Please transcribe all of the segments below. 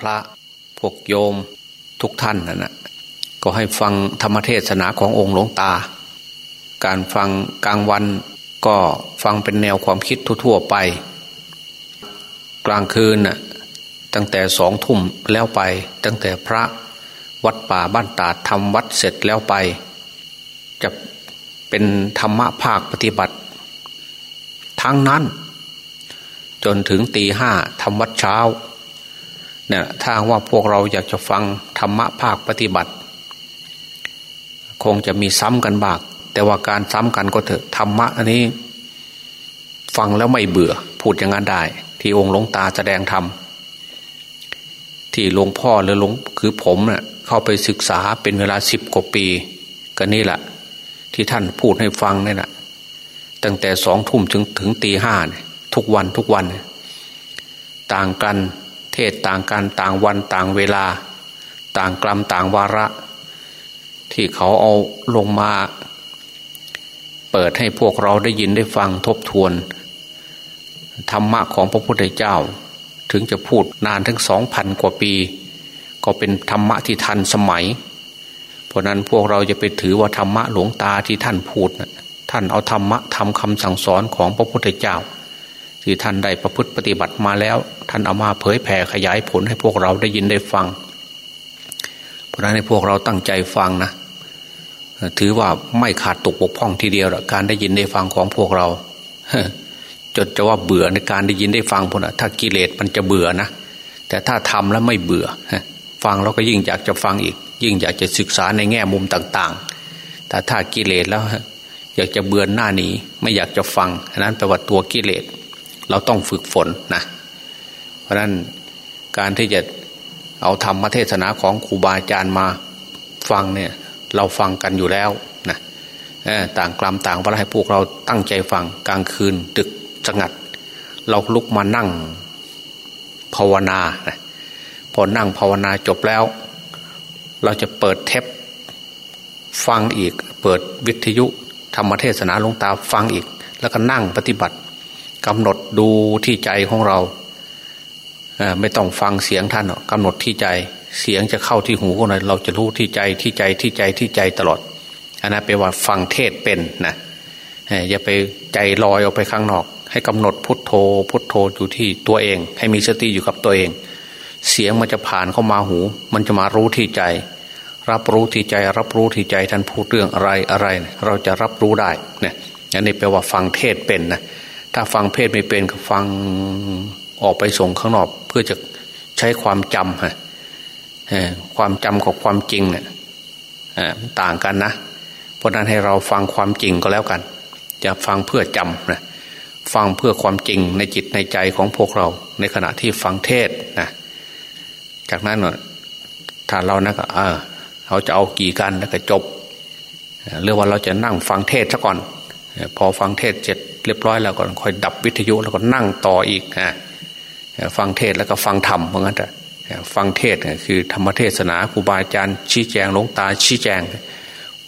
พระพวกโยมทุกท่านนั่นนะก็ให้ฟังธรรมเทศนาขององค์หลวงตา การฟังกลางวันก็ฟังเป็นแนวความคิดทั่วๆไป กลางคืนน่ะตั้งแต่สองทุ่มแล้วไป ตั้งแต่พระวัดป่าบ้านตาดทำวัดเสร็จแล้วไป จะเป็นธรรมะภาคปฏิบัติ ทั้งนั้น จนถึงตีห้าทำวัดเช้า เนี่ยถ้าว่าพวกเราอยากจะฟังธรรมะภาคปฏิบัติ คงจะมีซ้ำกันบาก แต่ว่าการซ้ำกันก็เถอะธรรมะอันนี้ฟังแล้วไม่เบื่อ พูดอย่างนั้นได้ ที่องค์หลวงตาแสดงธรรมที่หลวงพ่อหรือหลวงคือผมเนะ่ยเข้าไปศึกษาเป็นเวลาสิบกว่าปีก็นี่แหละที่ท่านพูดให้ฟังนี่แหละตั้งแต่สองทุ่มถึงถึงตีห้าทุกวันทุกวัน ต่างกัน เทศต่างกันต่างวันต่างเวลา ต่างกลัมต่างวาระ ที่เขาเอาลงมา เปิดให้พวกเราได้ยินได้ฟังทบทวน ธรรมะของพระพุทธเจ้า ถึงจะพูดนานถึงสองพันกว่าปี ก็เป็นธรรมะที่ทันสมัย เพราะนั้นพวกเราจะไปถือว่าธรรมะหลวงตาที่ท่านพูดนะท่านเอาธรรมะทำคำสั่งสอนของพระพุทธเจ้า ที่ท่านได้ประพฤติปฏิบัติมาแล้วท่านเอามาเผยแผ่ขยายผลให้พวกเราได้ยินได้ฟัง เพราะนั้นให้พวกเราตั้งใจฟังนะถือว่าไม่ขาดตกบกพร่องทีเดียวการได้ยินได้ฟังของพวกเราจนจะว่าเบื่อในการได้ยินได้ฟังพวกนะถ้ากิเลสมันจะเบื่อนะแต่ถ้าทำแล้วไม่เบื่อฟังแล้วก็ยิ่งอยากจะฟังอีก ยิ่งอยากจะศึกษาในแง่มุมต่าง ๆ แต่ถ้ากิเลสแล้วอยากจะเบื่อหน้าหนีไม่อยากจะฟังนั้นแปลว่าตัวกิเลส เราต้องฝึกฝนนะ ราะนั้นการที่จะเอาธรรมเทศนาของครูบาอาจารย์มาฟังเนี่ยเราฟังกันอยู่แล้วนะต่างกลัมต่างว่าให้พวกเราตั้งใจฟังกลางคืนดึกสงัด เราลุกมานั่งภาวนานะพอนั่งภาวนาจบแล้ว เราจะเปิดเทปฟังอีก เปิดวิทยุธรรมเทศนาลงตาฟังอีก แล้วก็นั่งปฏิบัติกำหนดดูที่ใจของเรา ไม่ต้องฟังเสียงท่านกำหนดที่ใจ เสียงจะเข้าที่หูของเราเราจะรู้ที่ใจที่ใจที่ใจที่ใจตลอดอันนั้นแปลว่าฟังเทศเป็นนะอย่าไปใจลอยออกไปข้างนอก ให้กำหนดพุทโธ พุทโธอยู่ที่ตัวเอง ให้มีสติอยู่กับตัวเอง เสียงมันจะผ่านเข้ามาหู มันจะมารู้ที่ใจ รับรู้ที่ใจ รับรู้ที่ใจท่านพูดเรื่องอะไรอะไร เราจะรับรู้ได้เนี่ยอันนี้แปลว่าฟังเทศเป็นนะถ้าฟังเพศไม่เป็นก็ฟัง ออกไปส่งข้างนอก เพื่อจะใช้ความจำฮะความจำกับความจริงเนี่ยต่างกันนะเพราะนั้นให้เราฟังความจริงก็แล้วกันจะฟังเพื่อจำนะฟังเพื่อความจริงในจิตในใจของพวกเราในขณะที่ฟังเทศนะจากนั้นถ้าเรานะก็เออเขาจะเอากี่กันแล้วก็จบเรื่องว่าเราจะนั่งฟังเทศซะก่อน พอฟังเทศเสร็จเรียบร้อยแล้วก็ค่อยดับวิทยุแล้วก็นั่งต่ออีกฮะ ฟังเทศแล้วก็ฟังธรรมเพราะงั้นแต่ฟังเทศคือธรรมเทศนาครูบาอาจารย์ชี้แจงหลวงตาชี้แจง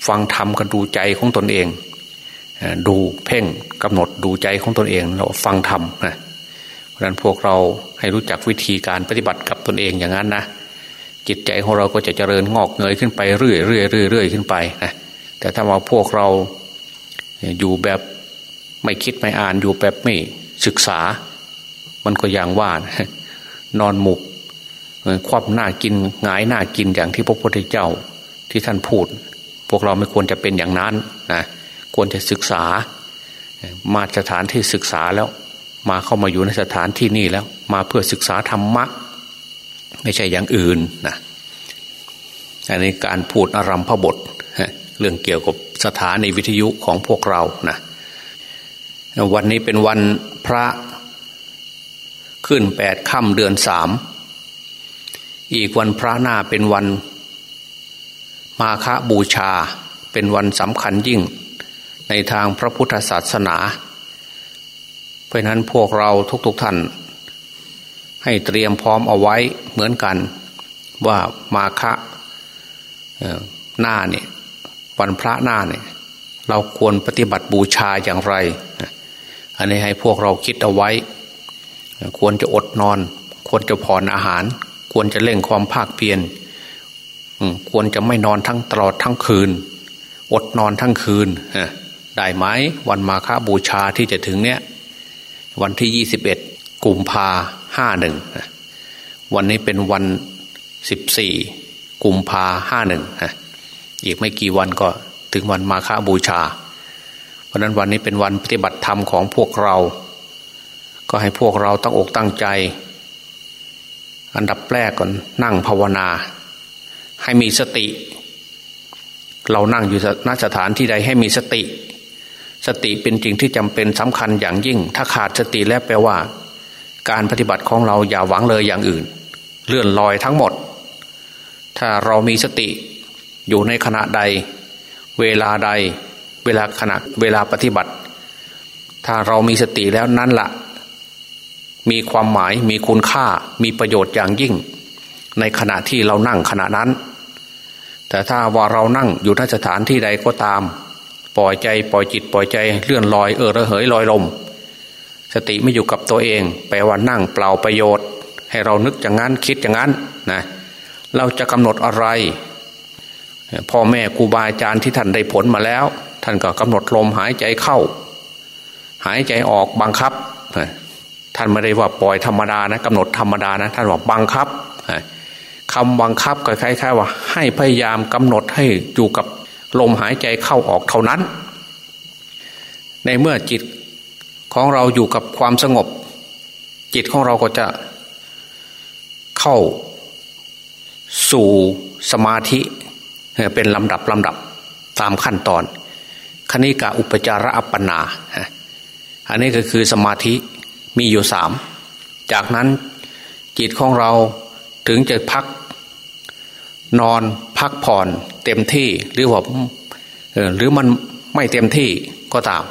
ฟังธรรมก็ดูใจของตนเอง ดูเพ่งกำหนดดูใจของตนเองเราฟังธรรมนะเพราะฉะนั้นพวกเราให้รู้จักวิธีการปฏิบัติกับตนเองอย่างนั้นนะจิตใจของเราก็จะเจริญงอกเงยขึ้นไปเรื่อยเรื่อยเรื่อยเรื่อยขึ้นไปนะแต่ถ้าว่าพวกเราอยู่แบบไม่คิดไม่อ่านอยู่แบบไม่ศึกษา มันก็อย่างว่านอนหมุกคว่ำหน้ากินหงายหน้ากินอย่างที่พระพุทธเจ้าที่ท่านพูด พวกเราไม่ควรจะเป็นอย่างนั้นนะควรจะศึกษา มาสถานที่ศึกษาแล้ว มาเข้ามาอยู่ในสถานที่นี่แล้ว มาเพื่อศึกษาธรรมะ ไม่ใช่อย่างอื่นนะอันนี้การพูดอารัมพบทเรื่องเกี่ยวกับสถานีวิทยุของพวกเรานะวันนี้เป็นวันพระ ขึ้นแปดค่ำเดือนสาม อีกวันพระหน้าเป็นวัน มาฆบูชาเป็นวันสำคัญยิ่ง ในทางพระพุทธศาสนา เพราะนั้นพวกเราทุกๆทท่าน ให้เตรียมพร้อมเอาไว้เหมือนกัน ว่ามาฆหน้าเนี่ยวันพระหน้าเนี่ยเราควรปฏิบัติบูชาอย่างไร อันนี้ให้พวกเราคิดเอาไว้ ควรจะอดนอน ควรจะผ่อนอาหาร ควรจะเร่งความภาคเพียรควรจะไม่นอนทั้งตลอดทั้งคืน อดนอนทั้งคืนได้ไหมวันมาฆบูชาที่จะถึงเนี้ยวันที่ยี่สิบเอ็ดกุมภาห้าหนึ่งวันนี้เป็นวันสิบสี่กุมภาห้าหนึ่งอีกไม่กี่วันก็ถึงวันมาฆบูชา เพราะนั้นวันนี้เป็นวันปฏิบัติธรรมของพวกเรา ก็ให้พวกเราตั้งอกตั้งใจ อันดับแรกก่อนนั่งภาวนา ให้มีสติ เรานั่งอยู่ณสถานที่ใดให้มีสติ สติเป็นจริงที่จำเป็นสำคัญอย่างยิ่ง ถ้าขาดสติแล้วแปลว่า การปฏิบัติของเราอย่าหวังเลยอย่างอื่น เลื่อนลอยทั้งหมด ถ้าเรามีสติอยู่ในขณะใด เวลาใด เวลาขณะเวลาปฏิบัติ ถ้าเรามีสติแล้วนั่นล่ะ มีความหมายมีคุณค่ามีประโยชน์อย่างยิ่ง ในขณะที่เรานั่งขณะนั้น แต่ถ้าว่าเรานั่งอยู่ในสถานที่ใดก็ตาม ปล่อยใจปล่อยจิตปล่อยใจเลื่อนลอยเออระเหยลอยลม สติไม่อยู่กับตัวเองแปลว่านั่งเปล่าประโยชน์ ให้เรานึกอย่างนั้นคิดอย่างนั้นนะเราจะกำหนดอะไรพ่อแม่ครูบาอาจารย์ที่ท่านได้ผลมาแล้ว ท่านก็กำหนดลมหายใจเข้า หายใจออกบังคับ ท่านไม่ได้ว่าปล่อยธรรมดานะกำหนดธรรมดานะท่านบอกบังคับคำบังคับก็คล้ายๆว่า ให้พยายามกำหนดให้อยู่กับลมหายใจเข้าออกเท่านั้น ในเมื่อจิตของเราอยู่กับความสงบ จิตของเราก็จะเข้าสู่สมาธิเป็นลำดับลำดับตามขั้นตอน คณิกาอุปจาระอัปปนา อันนี้ก็คือสมาธิ มีอยู่สาม จากนั้นจิตของเราถึงจะพัก นอนพักผ่อนเต็มที่หรือว่าหรือมันไม่เต็มที่ก็ตาม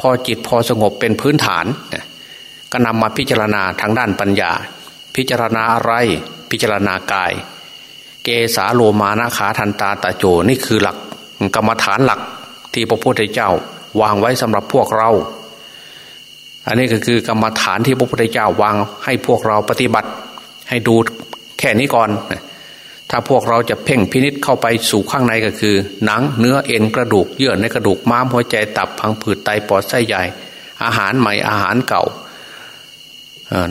พอจิตพอสงบเป็นพื้นฐาน ก็นำมาพิจารณาทางด้านปัญญา พิจารณาอะไรพิจารณากาย เกสาโลมานาขาทันตาตาโจนี่คือหลักกรรมฐานหลักที่พระพุทธเจ้าวางไว้สำหรับพวกเรา อันนี้ก็คือกรรมฐานที่พระพุทธเจ้าวางให้พวกเราปฏิบัติ ให้ดูแค่นี้ก่อน ถ้าพวกเราจะเพ่งพินิษเข้าไปสู่ข้างในก็คือ หนังเนื้อเอ็นกระดูกเยื่อในกระดูกม้ามหัวใจตับพังผืดไตปอดไส้ใหญ่ อาหารใหม่อาหารเก่า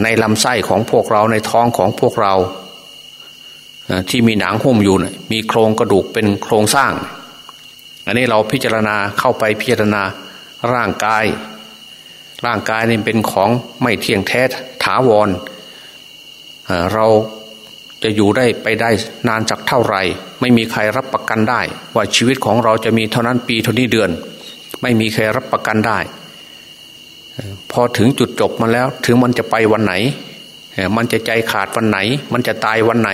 ในลำไส้ของพวกเราในท้องของพวกเราที่มีหนังหุ้มอยู่มีโครงกระดูกเป็นโครงสร้าง อันนี้เราพิจารณาเข้าไปพิจารณาร่างกาย ร่างกายนี่เป็นของไม่เที่ยงแท้ถาวรเราจะอยู่ได้ไปได้นานจากเท่าไหร่ ไม่มีใครรับประกันได้ ว่าชีวิตของเราจะมีเท่านั้นปีเท่านี้เดือน ไม่มีใครรับประกันได้ พอถึงจุดจบมาแล้ว ถึงมันจะไปวันไหน มันจะใจขาดวันไหน มันจะตายวันไหน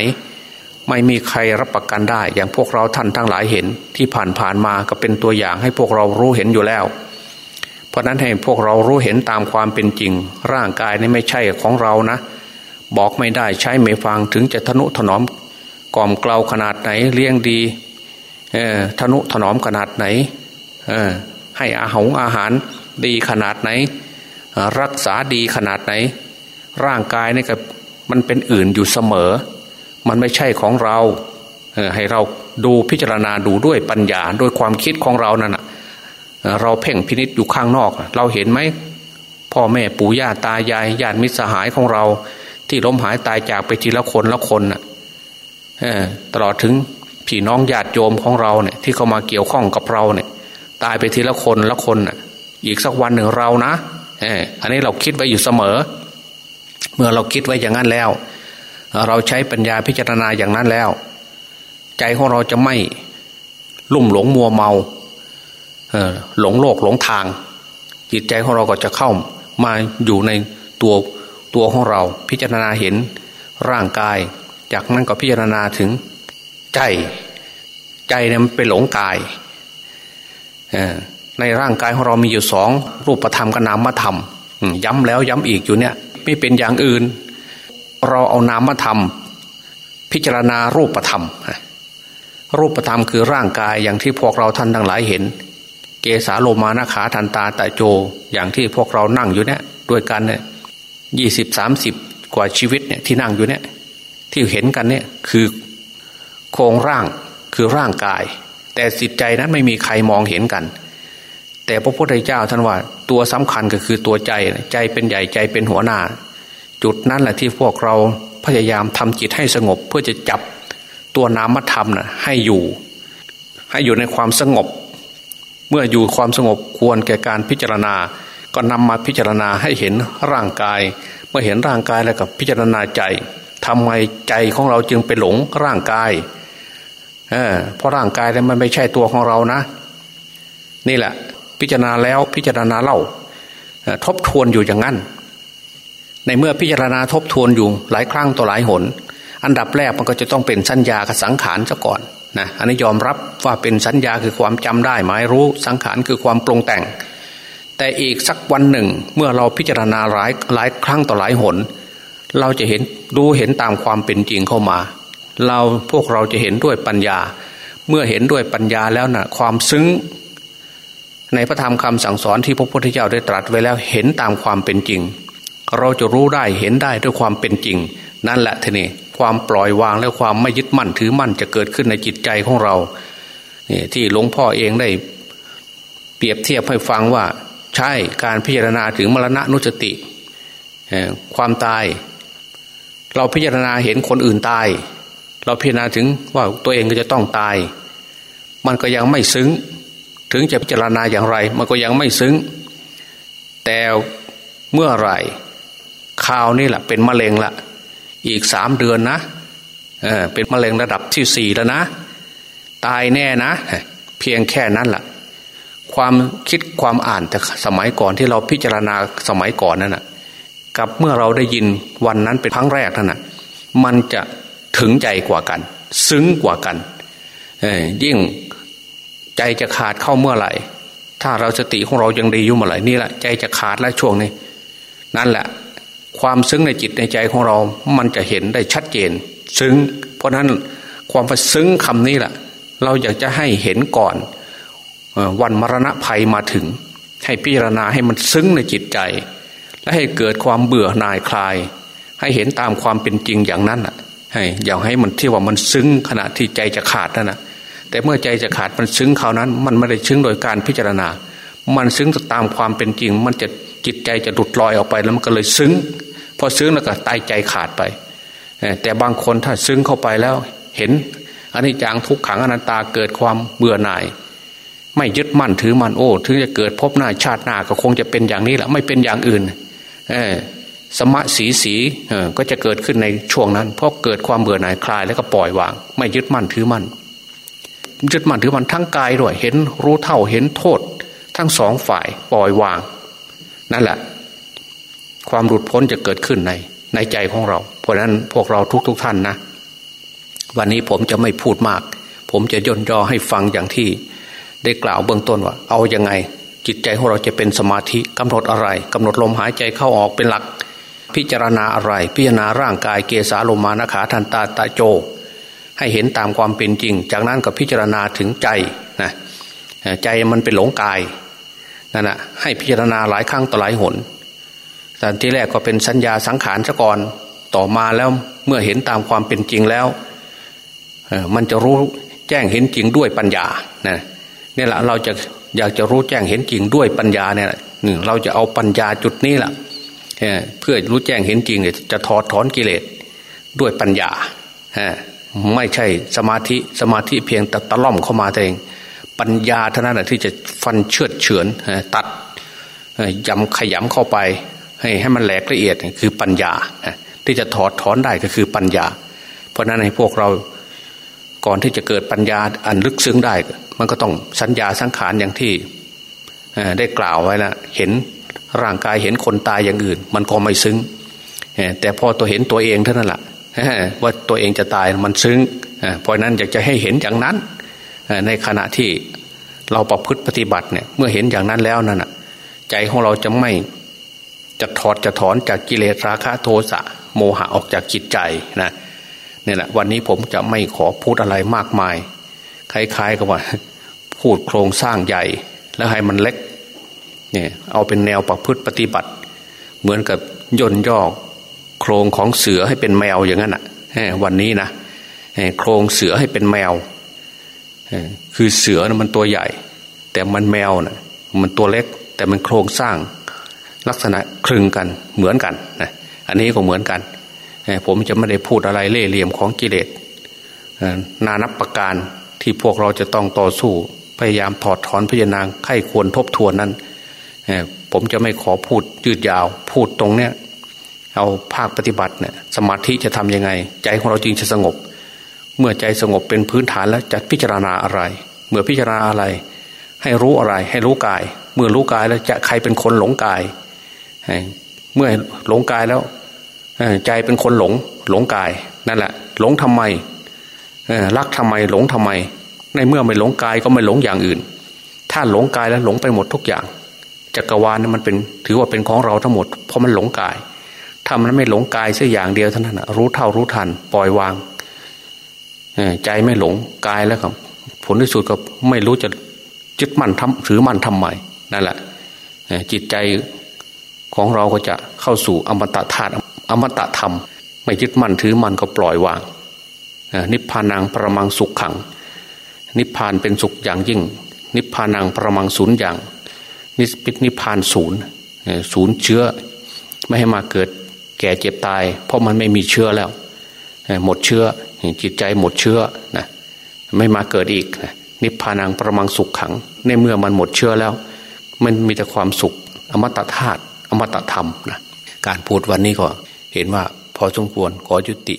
ไม่มีใครรับประกันได้ อย่างพวกเราท่านทั้งหลายเห็นที่ผ่านผ่านมาก็เป็นตัวอย่างให้พวกเรารู้เห็นอยู่แล้ว เพราะนั้นให้พวกเรารู้เห็นตามความเป็นจริง ร่างกายนี่ไม่ใช่ของเรานะ บอกไม่ได้ใช้ไม่ฟังถึงจะทนุถนอมกล่อมเกลาขนาดไหนเลี้ยงดีทนุถนอมขนาดไหนให้อาหงอาหารดีขนาดไหน รักษาดีขนาดไหน ร่างกายนี่ก็มันเป็นอื่นอยู่เสมอ มันไม่ใช่ของเราให้เราดูพิจารณาดูด้วยปัญญาด้วยความคิดของเรานั่นแหะ เราเพ่งพินิษอยู่ข้างนอก เราเห็นไหมพ่อแม่ปู่ย่าตายายญาติมิตรสหายของเรา ที่ล้มหายตายจากไปทีละคนละคนน่ะตลอดถึงพี่น้องญาติโยมของเราเนี่ย ที่เขามาเกี่ยวข้องกับเราเนี่ย ตายไปทีละคนละคนน่ะ อีกสักวันหนึ่งเรานะอันนี้เราคิดไว้อยู่เสมอ เมื่อเราคิดไว้อย่างนั้นแล้ว เราใช้ปัญญาพิจารณาอย่างนั้นแล้ว ใจของเราจะไม่ลุ่มหลงมัวเมา หลงโลกหลงทาง จิตใจของเราก็จะเข้ามาอยู่ในตัวตัวของเรา พิจารณาเห็นร่างกาย จากนั้นก็พิจารณาถึงใจใจเนี่ยมันไปหลงกายในร่างกายของเรามีอยู่สองรูปธรรมกับนามธรรม ย้ำแล้วย้ำอีกอยู่เนี่ย ไม่เป็นอย่างอื่น เราเอานามธรรม พิจารณารูปธรรมรูปธรรมคือร่างกายอย่างที่พวกเราท่านทั้งหลายเห็น เกสาโลมานาขาทันตาตะโจ อย่างที่พวกเรานั่งอยู่เนี่ยด้วยกันเนี่ยยี่สิบสามสิบกว่าชีวิตเนี่ยที่นั่งอยู่เนี่ยที่เห็นกันเนี่ยคือโครงร่างคือร่างกาย แต่จิตใจนั้นไม่มีใครมองเห็นกัน แต่พระพุทธเจ้าท่านว่าตัวสำคัญก็คือตัวใจใจเป็นใหญ่ใจเป็นหัวหน้า จุดนั้นแหละที่พวกเราพยายามทำจิตให้สงบเพื่อจะจับตัวนามธรรมนะ่ะให้อยู่ ให้อยู่ในความสงบ เมื่ออยู่ความสงบควรแก่การพิจารณา ก็นำมาพิจารณาให้เห็นร่างกาย เมื่อเห็นร่างกายแล้วกับพิจารณาใจทำไมใจของเราจึงไปหลงร่างกายเออเพราะร่างกายแล้วมันไม่ใช่ตัวของเรานะ นี่แหละ พิจารณาแล้วพิจารณาเล่าทบทวนอยู่อย่างนั้น ในเมื่อพิจารณาทบทวนอยู่หลายครั้งต่อหลายหน อันดับแรกมันก็จะต้องเป็นสัญญากับสังขารซะก่อน นะอันนี้ยอมรับว่าเป็นสัญญาคือความจำได้หมายรู้สังขารคือความปรุงแต่ง แต่อีกสักวันหนึ่งเมื่อเราพิจารณาหลายหลายครั้งต่อหลายหน เราจะเห็นดูเห็นตามความเป็นจริงเข้ามา เราพวกเราจะเห็นด้วยปัญญา เมื่อเห็นด้วยปัญญาแล้วนะ่ะความซึ้งในพระธรรมคำสั่งสอนที่พระพุทธเจ้าได้ตรัสไว้แล้วเห็นตามความเป็นจริง เราจะรู้ได้เห็นได้ด้วยความเป็นจริง นั่นแหละทีนี้ ความปล่อยวางและความไม่ยึดมั่นถือมั่นจะเกิดขึ้นในจิตใจของเราที่หลวงพ่อเองได้เปรียบเทียบให้ฟังว่า ใช่การพิจารณาถึงมรณะนุสติความตาย เราพิจารณาเห็นคนอื่นตาย เราพิจารณาถึงว่าตัวเองก็จะต้องตาย มันก็ยังไม่ซึ้ง ถึงจะพิจารณาอย่างไร มันก็ยังไม่ซึ้ง แต่เมื่อไหร่ข่าวนี่แหละเป็นมะเร็งละ อีกสามเดือนนะเออเป็นมะเร็งระดับที่สี่แล้วนะ ตายแน่นะ เพียงแค่นั้นแหละความคิดความอ่านแต่สมัยก่อนที่เราพิจารณาสมัยก่อนนั่นนะกับเมื่อเราได้ยินวันนั้นเป็นครั้งแรกนั่นนะมันจะถึงใจกว่ากัน ซึ้งกว่ากันยิ่งใจจะขาดเข้าเมื่อไหร่ ถ้าเราสติของเรายังดีอยู่เมื่อไหร่นี่แหละใจจะขาดแล้วช่วงนี้ นั่นแหละ ความซึ้งในจิตในใจของเรา มันจะเห็นได้ชัดเจน ซึ้ง เพราะนั้นความซึ้งคำนี้แหละเราอยากจะให้เห็นก่อนวันมรณะภัยมาถึง ให้พิจารณาให้มันซึ้งในจิตใจ และให้เกิดความเบื่อหน่ายคลาย ให้เห็นตามความเป็นจริงอย่างนั้นอะให้อย่าให้มันที่ว่ามันซึ้งขณะที่ใจจะขาดนั่นนะแต่เมื่อใจจะขาดมันซึ้งเขาวนั้น มันไม่ได้ซึ้งโดยการพิจารณา มันซึ้งตามความเป็นจริง มันจะจิตใจจะดุดลอยออกไปแล้วมันก็เลยซึ้ง พอซึ้งแล้วก็ตายใจขาดไป แต่บางคนถ้าซึ้งเข้าไปแล้วเห็นอันนี้จางทุกขังอนันตาเกิดความเบื่อหน่าย ไม่ยึดมั่นถือมั่นโอ้ถึงจะเกิดพบหน้าชาติหน้าก็คงจะเป็นอย่างนี้แหละไม่เป็นอย่างอื่นสมะสีสีก็จะเกิดขึ้นในช่วงนั้น เพราะเกิดความเบื่อหน่ายคลายแล้วก็ปล่อยวาง ไม่ยึดมั่นถือมั่นยึดมั่นถือมั่นทั้งกายด้วยเห็นรู้เท่าเห็นโทษ ทั้งสองฝ่ายปล่อยวาง นั่นแหละ ความหลุดพ้นจะเกิดขึ้นในในใจของเรา เพราะนั้นพวกเราทุกๆทท่านนะ วันนี้ผมจะไม่พูดมาก ผมจะย่นย่อให้ฟังอย่างที่ ได้กล่าวเบื้องต้นว่า เอาอยัางไง จิตใจของเราจะเป็นสมาธิกำหนดอะไรกำหนดลมหายใจเข้าออกเป็นหลัก พิจารณาอะไร พิจารณาร่างกายเกสาลมมานาขาทันตาตาโจ ให้เห็นตามความเป็นจริง จากนั้นก็พิจารณาถึงใจนะใจมันเป็นหลงกายนั่นแหะให้พิจารณาหลายครั้งต่อหลายหน แต่ที่แรกก็เป็นสัญญาสังขารซะก่อนต่อมาแล้วเมื่อเห็นตามความเป็นจริงแล้วมันจะรู้แจ้งเห็นจริงด้วยปัญญานะนี่แหละเราจะอยากจะรู้แจ้งเห็นจริงด้วยปัญญาเนี่ยหนึ่งเราจะเอาปัญญาจุดนี้แหละเพื่อรู้แจ้งเห็นจริงเนี่ยจะถอดถอนกิเลสด้วยปัญญาไม่ใช่สมาธิสมาธิเพียงแต่ตะล่อมเข้ามาเองปัญญาเท่านั้นที่จะฟันเชือดเฉือนตัดยำขยำเข้าไป ให้ให้มันแหลกละเอียดคือปัญญา ที่จะถอดถอนได้ก็คือปัญญา เพราะนั้นให้พวกเราก่อนที่จะเกิดปัญญาอันลึกซึ้งได้ มันก็ต้องสัญญาสังขารอย่างที่ได้กล่าวไว้ล้วเห็นร่างกายเห็นคนตายอย่างอื่น มันก็ไม่ซึ้งแต่พอตัวเห็นตัวเองเท่านั้นแหละว่าตัวเองจะตายมันซึ้งเพราะนั้นอยากจะให้เห็นอย่างนั้นในขณะที่เราประพฤติปฏิบัติเนี่ยเมื่อเห็นอย่างนั้นแล้วนั่นใจของเราจะไม่ จะถอดจะถอนจากกิเลสราคะโทสะโมหะออกจากจิตใจนะนี่แหละวันนี้ผมจะไม่ขอพูดอะไรมากมาย คล้ายๆกับว่า พูดโครงสร้างใหญ่ แล้วให้มันเล็กเนี่ยเอาเป็นแนวประพฤติปฏิบัติ เหมือนกับย่นย่อโครงของเสือให้เป็นแมวอย่างนั้นอะวันนี้นะโครงเสือให้เป็นแมวคือเสือนะมันตัวใหญ่ แต่มันแมวนะมันตัวเล็ก แต่มันโครงสร้าง ลักษณะคลึงกันเหมือนกันนะอันนี้ก็เหมือนกัน ผมจะไม่ได้พูดอะไรเล่เหลี่ยมของกิเลสนานับประการที่พวกเราจะต้องต่อสู้ พยายามถอดถอนพิจารณาไข้ควรทบทวนนั้นผมจะไม่ขอพูดยืดยาวพูดตรงเนี้ยเอาภาคปฏิบัติเนี่ยสมาธิจะทํำยังไง ใจของเราจริงจะสงบ เมื่อใจสงบเป็นพื้นฐานแล้วจะพิจารณาอะไร เมื่อพิจารณาอะไร ให้รู้อะไร ให้รู้กาย เมื่อรู้กายแล้วจะใครเป็นคนหลงกาย เมื่อหลงกายแล้วใจเป็นคนหลงหลงกายนั่นแหละ หลงทำไมรักทำไมหลงทำไม ในเมื่อไม่หลงกายก็ไม่หลงอย่างอื่น ถ้าหลงกายแล้วหลงไปหมดทุกอย่างจักรวาลนี่มันเป็นถือว่าเป็นของเราทั้งหมด เพราะมันหลงกายถ้ามันไม่หลงกายสักอย่างเดียวเท่านั้นรู้เท่ารู้ทัน ปล่อยวางใจไม่หลงกายแล้วครับ ผลที่สุดก็ไม่รู้จะยึดมั่นทำถือมั่นทำไมนั่นแหละจิตใจ ของเราก็จะเข้าสู่อมตะธาตุอมตะธรรม ไม่ยึดมั่นถือมั่นก็ปล่อยวาง นิพพานังประมังสุขขัง นิพพานเป็นสุขอย่างยิ่ง นิพพานังประมังศูนย์อย่าง นิพินิพพานศูนย์ศูนย์เชื้อ ไม่ให้มาเกิดแก่เจ็บตาย เพราะมันไม่มีเชื้อแล้ว หมดเชื้อจิตใจหมดเชื้อนะไม่มาเกิดอีกนิพพานังประมังสุขขัง ในเมื่อมันหมดเชื้อแล้ว มันมีแต่ความสุข อมตะธาตุ อมตะธรรมนะการพูดวันนี้ก็เห็นว่าพอสมควรขอยุติ